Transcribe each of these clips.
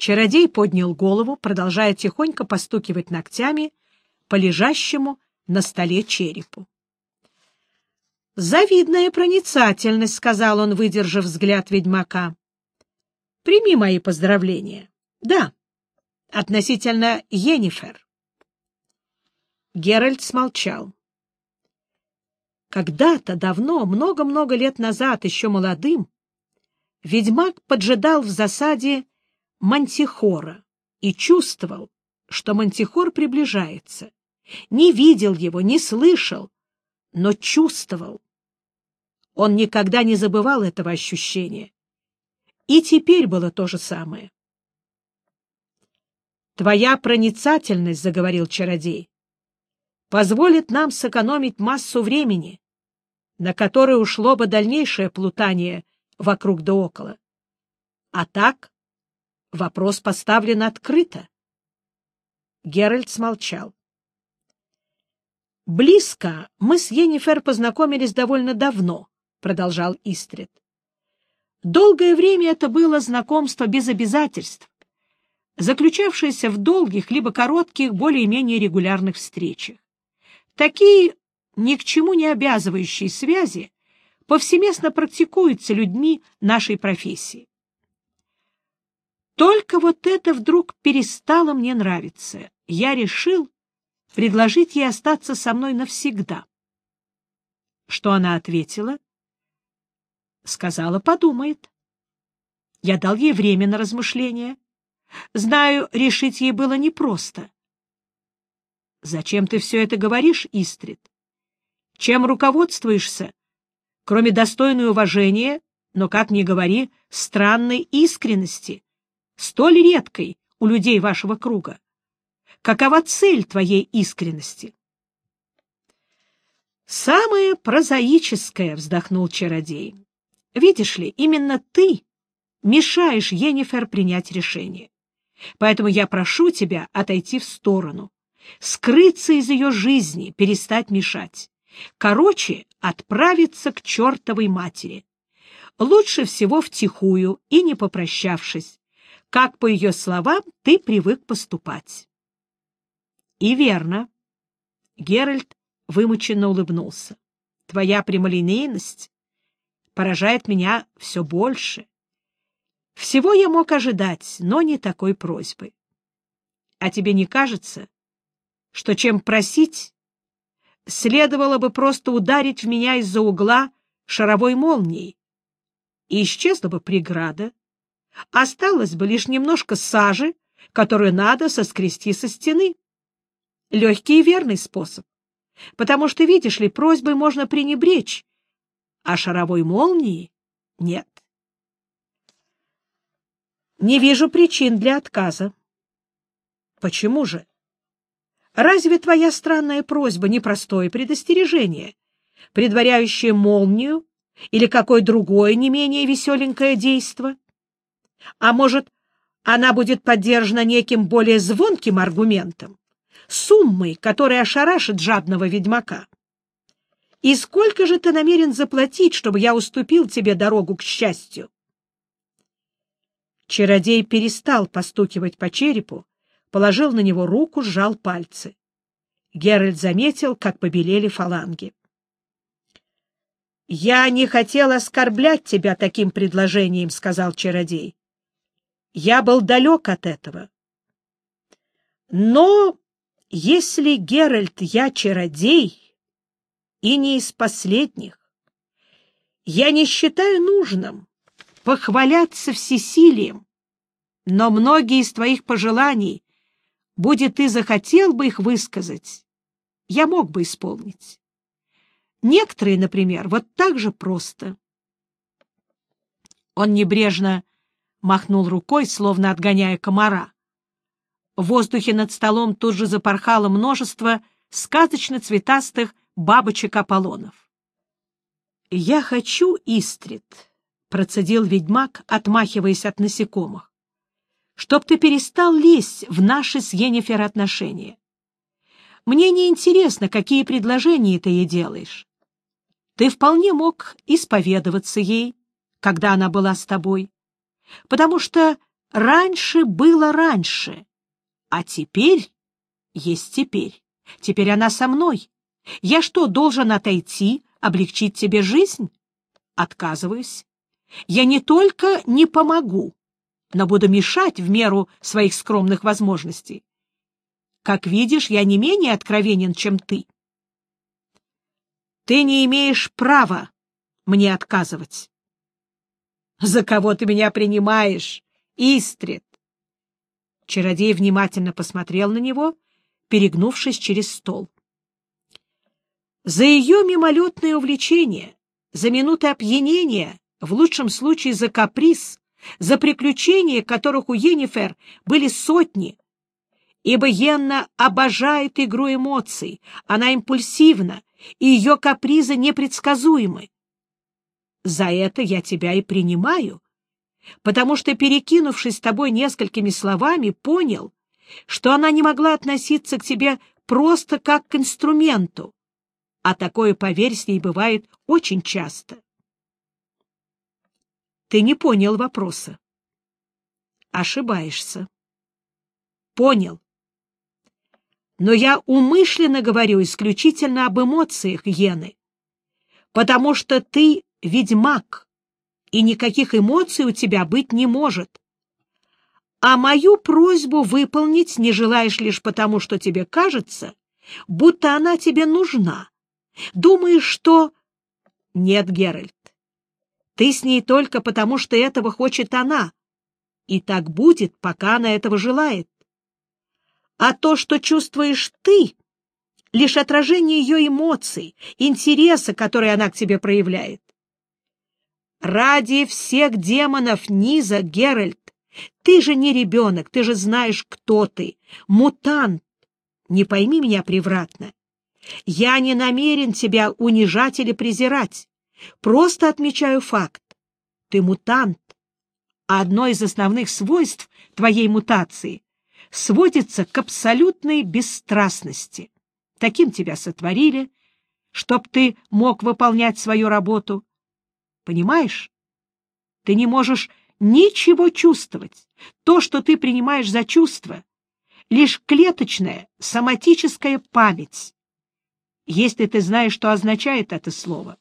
Чародей поднял голову, продолжая тихонько постукивать ногтями по лежащему на столе черепу. «Завидная проницательность», — сказал он, выдержав взгляд ведьмака. «Прими мои поздравления. Да, относительно Йеннифер». Геральт смолчал. Когда-то давно, много-много лет назад, еще молодым, ведьмак поджидал в засаде Мантихора и чувствовал, что Мантихор приближается. Не видел его, не слышал, но чувствовал. Он никогда не забывал этого ощущения. И теперь было то же самое. «Твоя проницательность, — заговорил чародей, — позволит нам сэкономить массу времени, на которое ушло бы дальнейшее плутание вокруг да около. А так вопрос поставлен открыто. Геральт смолчал. «Близко мы с Йеннифер познакомились довольно давно», — продолжал Истрид. «Долгое время это было знакомство без обязательств, заключавшееся в долгих либо коротких, более-менее регулярных встречах. Такие ни к чему не обязывающие связи повсеместно практикуются людьми нашей профессии. Только вот это вдруг перестало мне нравиться. Я решил предложить ей остаться со мной навсегда. Что она ответила? Сказала, подумает. Я дал ей время на размышление. Знаю, решить ей было непросто. Зачем ты все это говоришь, Истрид? Чем руководствуешься, кроме достойной уважения, но, как ни говори, странной искренности, столь редкой у людей вашего круга? Какова цель твоей искренности? «Самое прозаическое», — вздохнул чародей. «Видишь ли, именно ты мешаешь Енифер принять решение. Поэтому я прошу тебя отойти в сторону, скрыться из ее жизни, перестать мешать. Короче, отправиться к чертовой матери. Лучше всего втихую и не попрощавшись, как, по ее словам, ты привык поступать. И верно. Геральт вымученно улыбнулся. Твоя прямолинейность поражает меня все больше. Всего я мог ожидать, но не такой просьбы. А тебе не кажется, что чем просить, следовало бы просто ударить в меня из-за угла шаровой молнией, и исчезла бы преграда. Осталось бы лишь немножко сажи, которую надо соскрести со стены. Легкий и верный способ, потому что, видишь ли, просьбой можно пренебречь, а шаровой молнии нет. Не вижу причин для отказа. Почему же? Разве твоя странная просьба не простое предостережение, предваряющее молнию или какое другое не менее веселенькое действо? А может, она будет поддержана неким более звонким аргументом, суммой, которая ошарашит жадного ведьмака? И сколько же ты намерен заплатить, чтобы я уступил тебе дорогу к счастью? Чародей перестал постукивать по черепу, положил на него руку, сжал пальцы. Геральт заметил, как побелели фаланги. — Я не хотел оскорблять тебя таким предложением, — сказал чародей. — Я был далек от этого. Но если, Геральт, я чародей, и не из последних, я не считаю нужным похваляться всесилием, но многие из твоих пожеланий Будет ты захотел бы их высказать, я мог бы исполнить. Некоторые, например, вот так же просто. Он небрежно махнул рукой, словно отгоняя комара. В воздухе над столом тут же запорхало множество сказочно-цветастых бабочек-аполлонов. — Я хочу, Истрид, — процедил ведьмак, отмахиваясь от насекомых чтоб ты перестал лезть в наши с Йеннифер отношения. Мне не интересно, какие предложения ты ей делаешь. Ты вполне мог исповедоваться ей, когда она была с тобой, потому что раньше было раньше, а теперь есть теперь. Теперь она со мной. Я что, должен отойти, облегчить тебе жизнь? Отказываюсь. Я не только не помогу, но буду мешать в меру своих скромных возможностей. Как видишь, я не менее откровенен, чем ты. Ты не имеешь права мне отказывать. За кого ты меня принимаешь, Истрид? Чародей внимательно посмотрел на него, перегнувшись через стол. За ее мимолетное увлечение, за минуты опьянения, в лучшем случае за каприз, за приключения, которых у Енифер были сотни, ибо Йенна обожает игру эмоций, она импульсивна, и ее капризы непредсказуемы. За это я тебя и принимаю, потому что, перекинувшись с тобой несколькими словами, понял, что она не могла относиться к тебе просто как к инструменту, а такое, поверь, с ней бывает очень часто. Ты не понял вопроса. Ошибаешься. Понял. Но я умышленно говорю исключительно об эмоциях Йены, потому что ты ведьмак, и никаких эмоций у тебя быть не может. А мою просьбу выполнить не желаешь лишь потому, что тебе кажется, будто она тебе нужна. Думаешь, что... Нет, Геральт, ты с ней только потому, что этого хочет она, и так будет, пока она этого желает. А то, что чувствуешь ты, лишь отражение ее эмоций, интереса, который она к тебе проявляет. Ради всех демонов низа, Геральт, ты же не ребенок, ты же знаешь, кто ты, мутант. Не пойми меня превратно. Я не намерен тебя унижать или презирать. Просто отмечаю факт. Ты мутант. А одно из основных свойств твоей мутации сводится к абсолютной бесстрастности. Таким тебя сотворили, чтоб ты мог выполнять свою работу. Понимаешь? Ты не можешь ничего чувствовать. То, что ты принимаешь за чувство, лишь клеточная соматическая память, если ты знаешь, что означает это слово.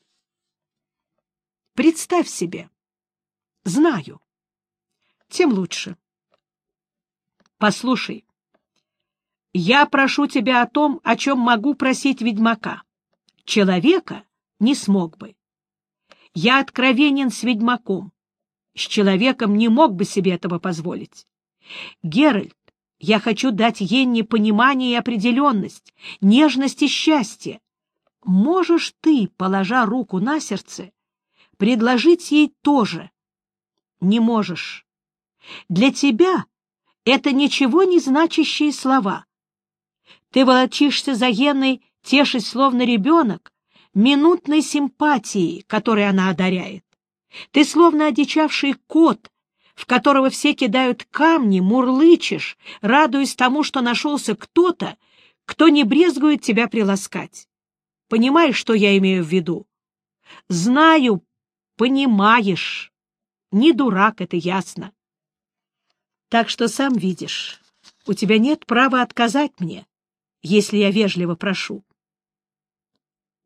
Представь себе. Знаю. Тем лучше. Послушай, я прошу тебя о том, о чем могу просить ведьмака. Человека не смог бы. Я откровенен с ведьмаком. С человеком не мог бы себе этого позволить. Геральт, я хочу дать Енне понимание и определенность, нежность и счастье. Можешь ты, положа руку на сердце, предложить ей тоже? Не можешь. Для тебя это ничего не значащие слова. Ты волочишься за Енной, тешись словно ребенок, минутной симпатией, которой она одаряет. Ты словно одичавший кот, в которого все кидают камни, мурлычешь, радуясь тому, что нашелся кто-то, кто не брезгует тебя приласкать. Понимаешь, что я имею в виду? Знаю, понимаешь. Не дурак, это ясно. Так что сам видишь, у тебя нет права отказать мне, если я вежливо прошу.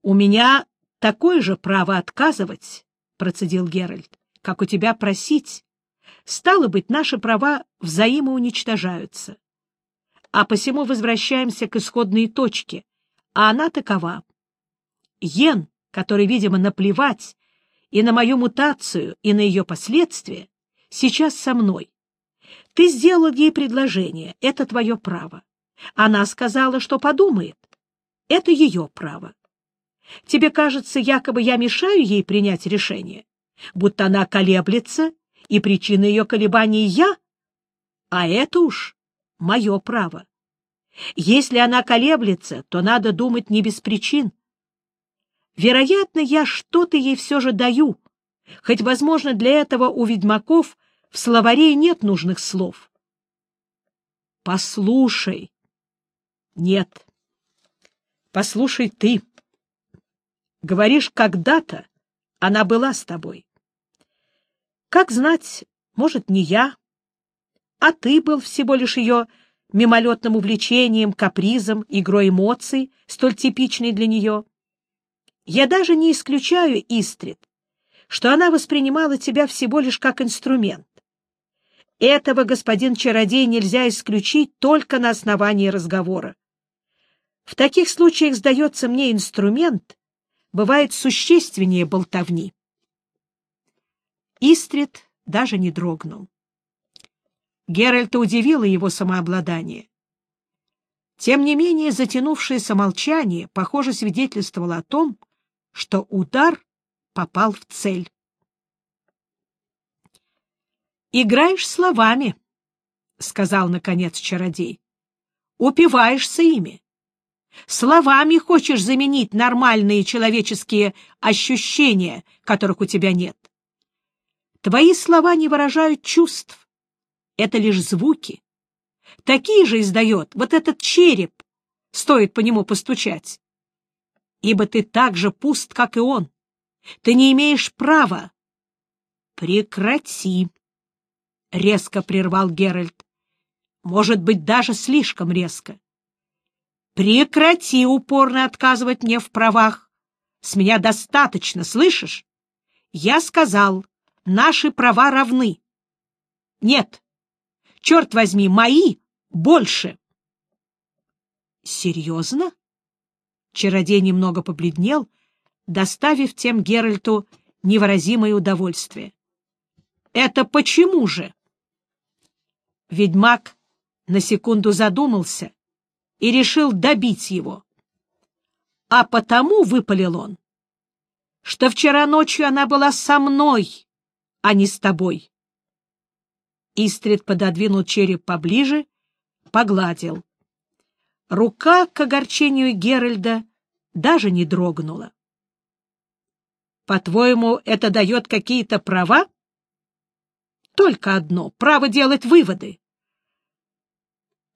У меня такое же право отказывать, — процедил Геральт, — как у тебя просить. Стало быть, наши права взаимоуничтожаются. А посему возвращаемся к исходной точке, а она такова. Йен, который, видимо, наплевать и на мою мутацию, и на ее последствия, сейчас со мной. Ты сделал ей предложение, это твое право. Она сказала, что подумает. Это ее право. Тебе кажется, якобы я мешаю ей принять решение, будто она колеблется, и причина ее колебаний я? А это уж мое право. Если она колеблется, то надо думать не без причин. Вероятно, я что-то ей все же даю, хоть, возможно, для этого у ведьмаков в словаре нет нужных слов. Послушай. Нет. Послушай ты. Говоришь, когда-то она была с тобой. Как знать, может, не я, а ты был всего лишь ее мимолетным увлечением, капризом, игрой эмоций, столь типичной для нее. Я даже не исключаю, Истрид, что она воспринимала тебя всего лишь как инструмент. Этого, господин чародей, нельзя исключить только на основании разговора. В таких случаях, сдается мне, инструмент бывает существеннее болтовни. Истрид даже не дрогнул. Геральта удивило его самообладание. Тем не менее, затянувшееся молчание, похоже, свидетельствовало о том, что удар попал в цель. «Играешь словами», — сказал, наконец, чародей. «Упиваешься ими. Словами хочешь заменить нормальные человеческие ощущения, которых у тебя нет. Твои слова не выражают чувств. Это лишь звуки. Такие же издает вот этот череп, стоит по нему постучать. Ибо ты так же пуст, как и он. Ты не имеешь права. Прекрати, — резко прервал Геральт. Может быть, даже слишком резко. Прекрати упорно отказывать мне в правах. С меня достаточно, слышишь? Я сказал, наши права равны. Нет, черт возьми, мои больше. Серьезно? Чародей немного побледнел, доставив тем Геральту невыразимое удовольствие. Это почему же? Ведьмак на секунду задумался и решил добить его. А потому, — выпалил он, — что вчера ночью она была со мной, а не с тобой. Истрид пододвинул череп поближе, погладил. Рука к огорчению Геральда даже не дрогнула. По-твоему, это дает какие-то права? Только одно — право делать выводы.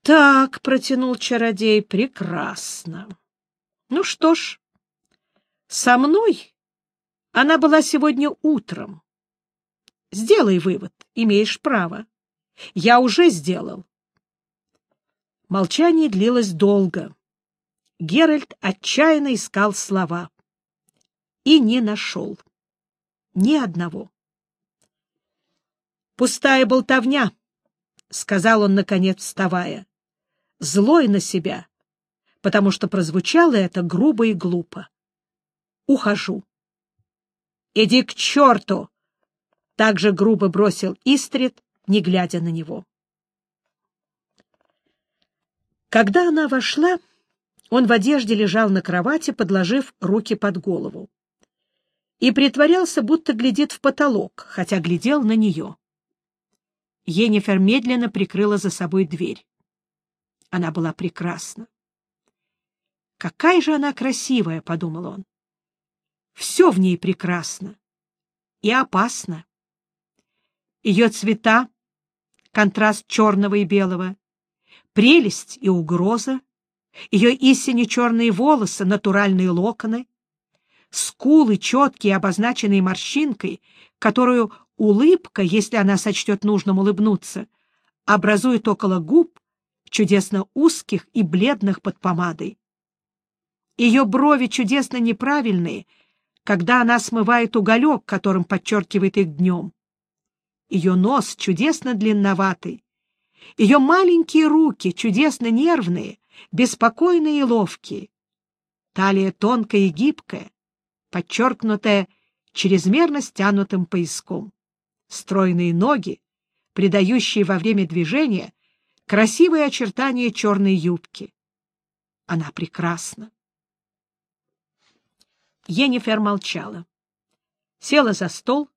Так, — протянул чародей, — прекрасно. Ну что ж, со мной она была сегодня утром. Сделай вывод, имеешь право. Я уже сделал. Молчание длилось долго. Геральт отчаянно искал слова. И не нашел. Ни одного. «Пустая болтовня», — сказал он, наконец, вставая. Злой на себя, потому что прозвучало это грубо и глупо. «Ухожу». «Иди к черту!» — также грубо бросил Истрид, не глядя на него. Когда она вошла, он в одежде лежал на кровати, подложив руки под голову, и притворялся, будто глядит в потолок, хотя глядел на нее. Енифер медленно прикрыла за собой дверь. Она была прекрасна. «Какая же она красивая!» — подумал он. «Все в ней прекрасно и опасно. Ее цвета, контраст черного и белого, прелесть и угроза, ее истине черные волосы, натуральные локоны, скулы, четкие, обозначенные морщинкой, которую Улыбка, если она сочтет нужным улыбнуться, образует около губ, чудесно узких и бледных под помадой. Ее брови чудесно неправильные, когда она смывает уголек, которым подчеркивает их днем. Ее нос чудесно длинноватый. Ее маленькие руки чудесно нервные, беспокойные и ловкие. Талия тонкая и гибкая, подчеркнутая чрезмерно стянутым пояском стройные ноги, придающие во время движения красивые очертания черной юбки. Она прекрасна. Енифер молчала. Села за стол,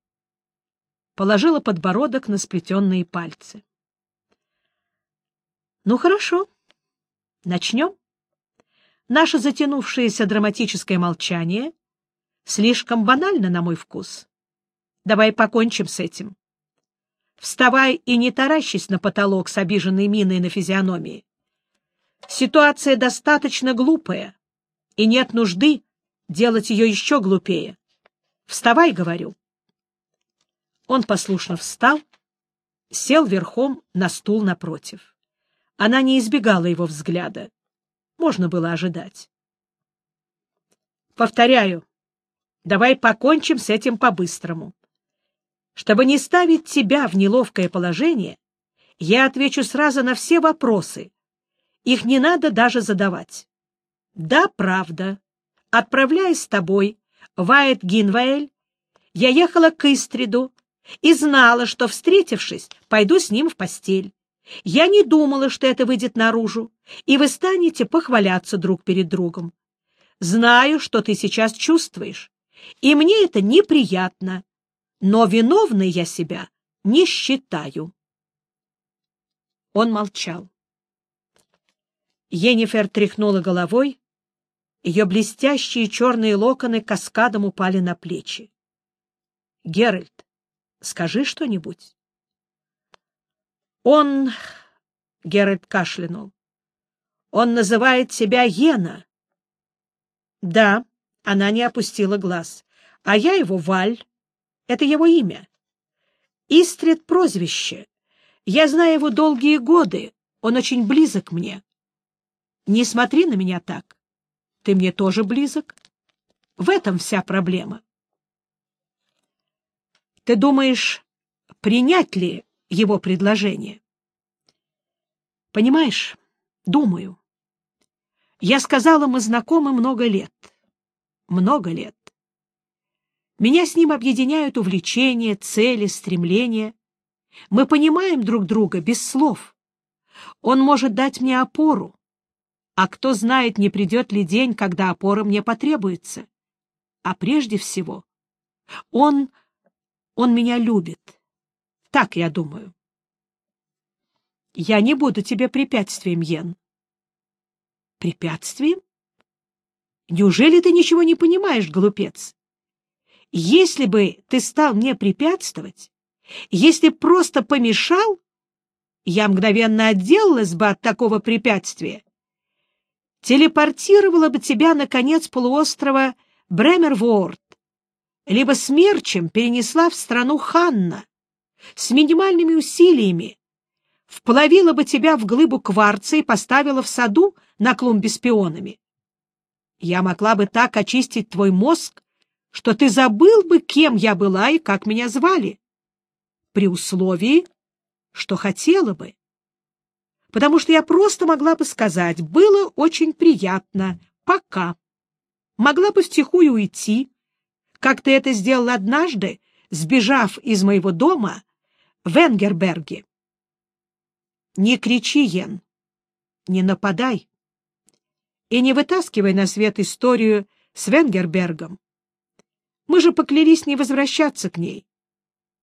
положила подбородок на сплетенные пальцы. — Ну, хорошо. Начнем. Наше затянувшееся драматическое молчание слишком банально, на мой вкус. Давай покончим с этим. Вставай и не таращись на потолок с обиженной миной на физиономии. Ситуация достаточно глупая, и нет нужды делать ее еще глупее. Вставай, говорю. Он послушно встал, сел верхом на стул напротив. Она не избегала его взгляда. Можно было ожидать. Повторяю, давай покончим с этим по-быстрому. Чтобы не ставить тебя в неловкое положение, я отвечу сразу на все вопросы. Их не надо даже задавать. Да, правда. Отправляясь с тобой в Айт-Гинваэль, я ехала к Истриду и знала, что, встретившись, пойду с ним в постель. Я не думала, что это выйдет наружу, и вы станете похваляться друг перед другом. Знаю, что ты сейчас чувствуешь, и мне это неприятно, но виновной я себя не считаю. Он молчал. Енифер тряхнула головой, ее блестящие черные локоны каскадом упали на плечи. — Геральт, скажи что-нибудь. Он... — Геральт кашлянул. — Он называет себя Йена. — Да, она не опустила глаз. — А я его Валь. Это его имя. Истрид — прозвище. Я знаю его долгие годы. Он очень близок мне. Не смотри на меня так. Ты мне тоже близок. В этом вся проблема. Ты думаешь, принять ли его предложение? Понимаешь, думаю. Я сказала, мы знакомы много лет. Много лет. Меня с ним объединяют увлечения, цели, стремления. Мы понимаем друг друга без слов. Он может дать мне опору. А кто знает, не придет ли день, когда опора мне потребуется. А прежде всего, он... он меня любит. Так я думаю. Я не буду тебе препятствием, Йен. Препятствием? Неужели ты ничего не понимаешь, глупец? Если бы ты стал мне препятствовать, если просто помешал, я мгновенно отделалась бы от такого препятствия. Телепортировала бы тебя на конец полуострова Бремерворд, либо смерчем перенесла в страну Ханна с минимальными усилиями, вплавила бы тебя в глыбу кварца и поставила в саду на клумбе с пионами. Я могла бы так очистить твой мозг, что ты забыл бы, кем я была и как меня звали, при условии, что хотела бы. Потому что я просто могла бы сказать, было очень приятно, пока. Могла бы втихую уйти, как ты это сделал однажды, сбежав из моего дома в Энгерберге. Не кричи, Йен, не нападай и не вытаскивай на свет историю с Венгербергом. Мы же поклялись не возвращаться к ней.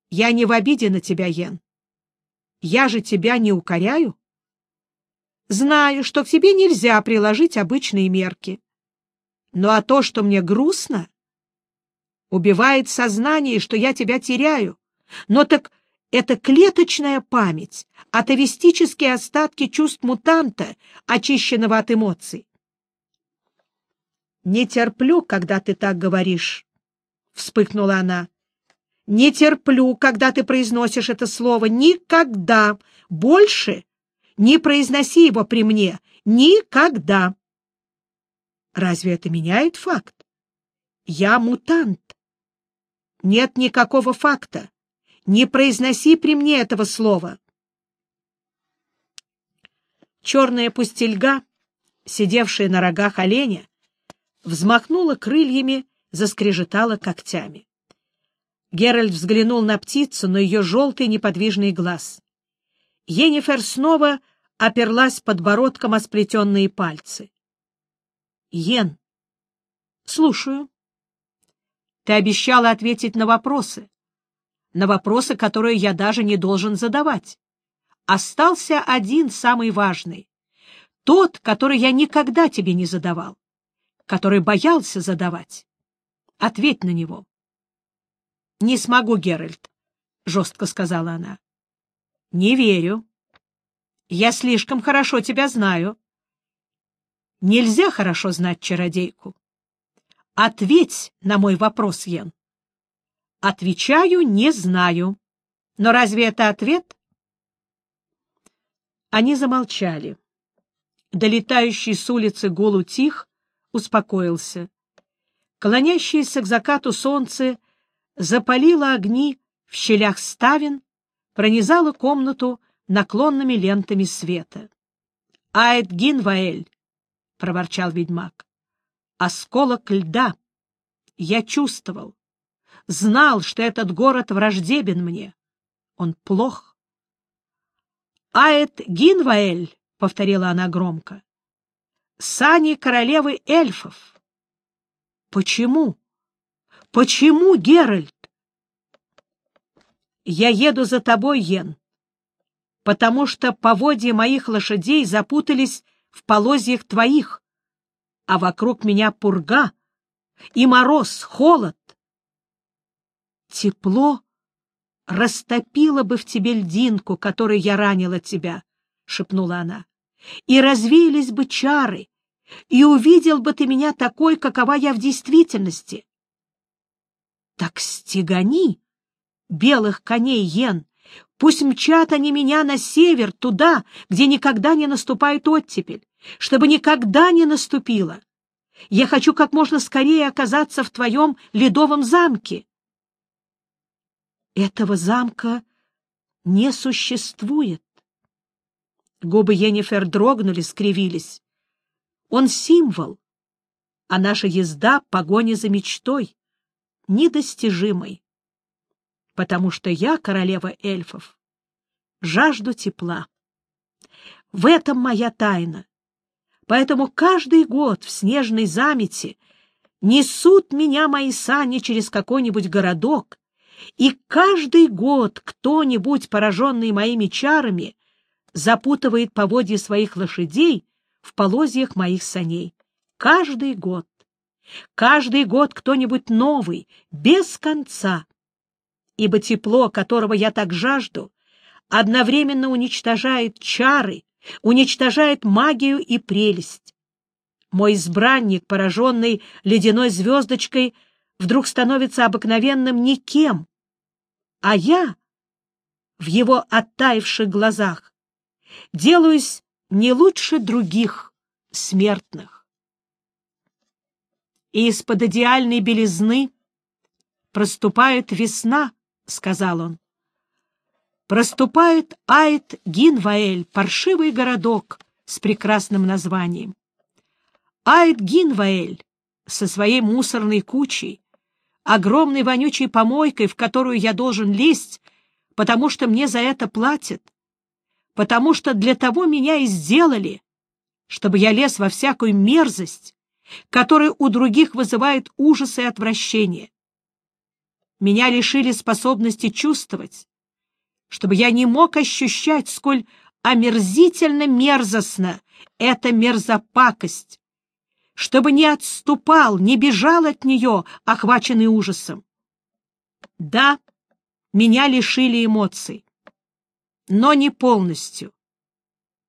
Я не в обиде на тебя, Йен. Я же тебя не укоряю. Знаю, что к тебе нельзя приложить обычные мерки. Ну а то, что мне грустно, убивает сознание, что я тебя теряю. Но так это клеточная память, атовистические остатки чувств мутанта, очищенного от эмоций. «Не терплю, когда ты так говоришь», — вспыхнула она. «Не терплю, когда ты произносишь это слово. Никогда! Больше не произноси его при мне. Никогда!» «Разве это меняет факт? Я мутант. Нет никакого факта. Не произноси при мне этого слова. Черная пустельга, сидевшая на рогах оленя, взмахнула крыльями, заскрежетала когтями. Геральт взглянул на птицу, на ее желтый неподвижный глаз. Енифер снова оперлась подбородком о сплетенные пальцы. — Йен, слушаю. Ты обещала ответить на вопросы на вопросы, которые я даже не должен задавать. Остался один самый важный. Тот, который я никогда тебе не задавал, который боялся задавать. Ответь на него. — Не смогу, Геральт, — жестко сказала она. — Не верю. Я слишком хорошо тебя знаю. Нельзя хорошо знать чародейку. Ответь на мой вопрос, Йен. Отвечаю, не знаю. Но разве это ответ? Они замолчали. Долетающий с улицы гул утих, успокоился. Клонящееся к закату солнце запалило огни в щелях ставен, пронизало комнату наклонными лентами света. — Аэт Гинваэль! — проворчал ведьмак. — Осколок льда! Я чувствовал, знал, что этот город враждебен мне. Он плох. — Аэт Гинваэль! — повторила она громко. — Сани королевы эльфов! — Почему? Почему, Геральт? — Я еду за тобой, Йен, потому что поводья моих лошадей запутались в полозьях твоих, а вокруг меня пурга и мороз, холод. Тепло растопило бы в тебе льдинку, которой я ранила тебя, — шепнула она, — и развеялись бы чары, и увидел бы ты меня такой, какова я в действительности. Так стегани белых коней, Йен, пусть мчат они меня на север, туда, где никогда не наступает оттепель, чтобы никогда не наступила. Я хочу как можно скорее оказаться в твоем ледовом замке. Этого замка не существует. Губы Енифер дрогнули, скривились. Он символ, а наша езда — погоня за мечтой, недостижимой. Потому что я, королева эльфов, жажду тепла. В этом моя тайна. Поэтому каждый год в снежной замете несут меня мои сани через какой-нибудь городок, и каждый год кто-нибудь, пораженный моими чарами, запутывает поводья своих лошадей в полозьях моих саней. Каждый год. Каждый год кто-нибудь новый, без конца. Ибо тепло, которого я так жажду, одновременно уничтожает чары, уничтожает магию и прелесть. Мой избранник, пораженный ледяной звездочкой, вдруг становится обыкновенным никем, а я в его оттаивших глазах делаюсь не лучше других смертных. И из-под идеальной белизны проступает весна, — сказал он проступает Айт-Гинваэль, паршивый городок с прекрасным названием. Айт-Гинваэль со своей мусорной кучей, огромной вонючей помойкой, в которую я должен лезть, потому что мне за это платят, потому что для того меня и сделали, чтобы я лез во всякую мерзость, которая у других вызывает ужас и отвращение. Меня лишили способности чувствовать, чтобы я не мог ощущать, сколь омерзительно мерзостно эта мерзопакость, чтобы не отступал, не бежал от нее, охваченный ужасом. Да, меня лишили эмоций, но не полностью.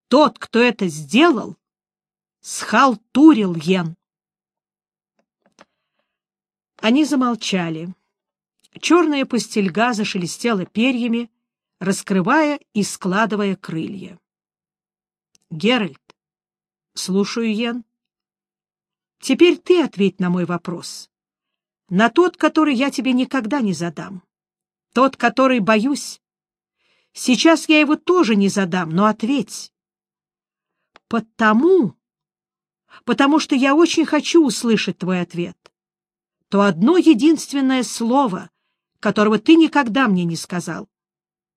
Тот, кто это сделал, схалтурил Йен. Они замолчали. Черная пустельга зашелестела перьями, раскрывая и складывая крылья. Геральт, слушаю, Йен. Теперь ты ответь на мой вопрос. На тот, который я тебе никогда не задам. Тот, который боюсь. Сейчас я его тоже не задам, но ответь. Потому, потому что я очень хочу услышать твой ответ. То одно единственное слово, которого ты никогда мне не сказал.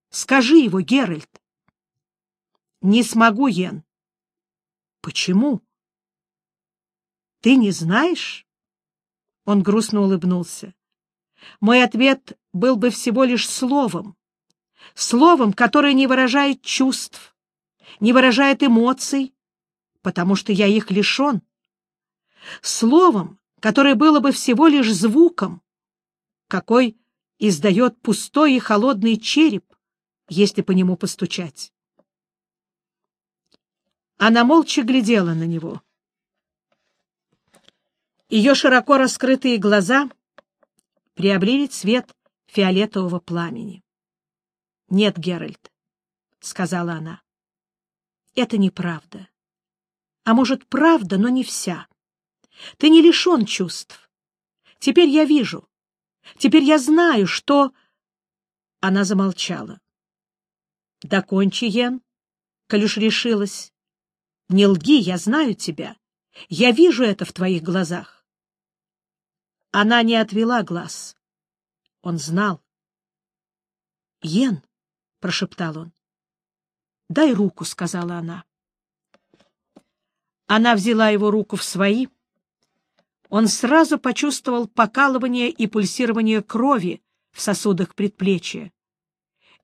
Скажи его, Геральт. Не смогу, Йен. Почему? Ты не знаешь? Он грустно улыбнулся. Мой ответ был бы всего лишь словом. Словом, которое не выражает чувств, не выражает эмоций, потому что я их лишен. Словом, которое было бы всего лишь звуком, какой издает пустой и холодный череп, если по нему постучать. Она молча глядела на него. Ее широко раскрытые глаза приобрели цвет фиолетового пламени. — Нет, Геральт, — сказала она. Это неправда. А может, правда, но не вся. Ты не лишен чувств. Теперь я вижу. Теперь я знаю, что... Она замолчала. — Докончи, Йен, коль уж решилась. Не лги, я знаю тебя. Я вижу это в твоих глазах. Она не отвела глаз. Он знал. — Йен, — прошептал он. — Дай руку, — сказала она. Она взяла его руку в свои. Он сразу почувствовал покалывание и пульсирование крови в сосудах предплечья.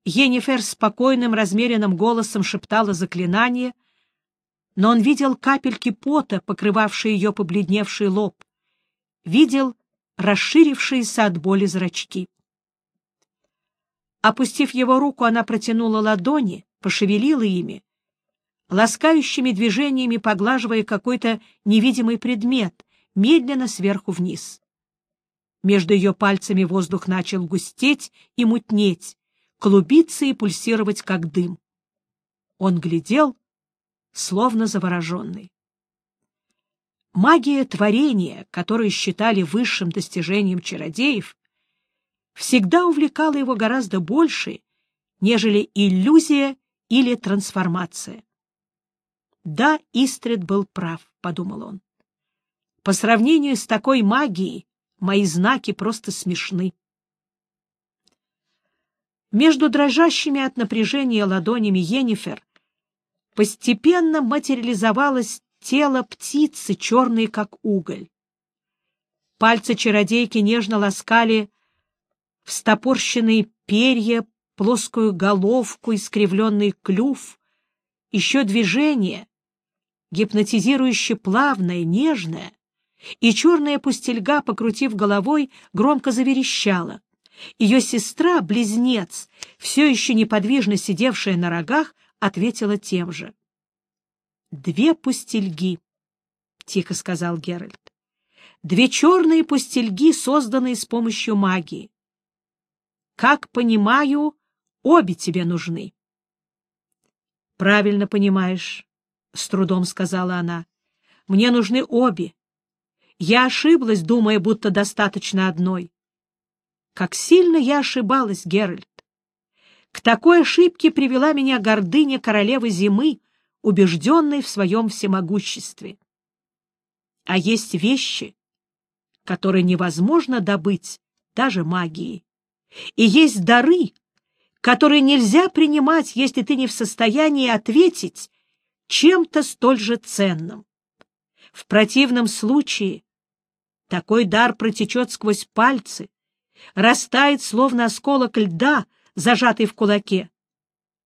Енифер спокойным, размеренным голосом шептала заклинание, но он видел капельки пота, покрывавшие ее побледневший лоб, видел расширившиеся от боли зрачки. Опустив его руку, она протянула ладони, пошевелила ими, ласкающими движениями поглаживая какой-то невидимый предмет, медленно сверху вниз. Между ее пальцами воздух начал густеть и мутнеть, клубиться и пульсировать, как дым. Он глядел, словно завороженный. Магия творения, которую считали высшим достижением чародеев, всегда увлекала его гораздо больше, нежели иллюзия или трансформация. Да, Истрид был прав, — подумал он. По сравнению с такой магией мои знаки просто смешны. Между дрожащими от напряжения ладонями Йеннифер постепенно материализовалось тело птицы, черное как уголь. Пальцы чародейки нежно ласкали встопорщенные перья, плоскую головку, искривленный клюв, еще движение, гипнотизирующе плавная, нежная, и черная пустельга, покрутив головой, громко заверещала. Ее сестра, близнец, все еще неподвижно сидевшая на рогах, ответила тем же. «Две пустельги», — тихо сказал Геральт. «Две черные пустельги, созданные с помощью магии. Как понимаю, обе тебе нужны». «Правильно понимаешь», — с трудом сказала она. — Мне нужны обе. Я ошиблась, думая, будто достаточно одной. Как сильно я ошибалась, Геральт. К такой ошибке привела меня гордыня королевы зимы, убежденной в своем всемогуществе. А есть вещи, которые невозможно добыть даже магией. И есть дары, которые нельзя принимать, если ты не в состоянии ответить чем-то столь же ценным. В противном случае такой дар протечет сквозь пальцы, растает, словно осколок льда, зажатый в кулаке.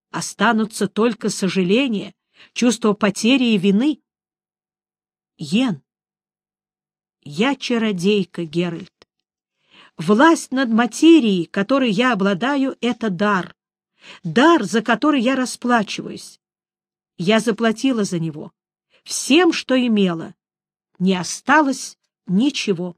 Останутся только сожаления, чувство потери и вины. Йен, я чародейка, Геральт. Власть над материей, которой я обладаю, — это дар. Дар, за который я расплачиваюсь. Я заплатила за него. Всем, что имела. Не осталось ничего.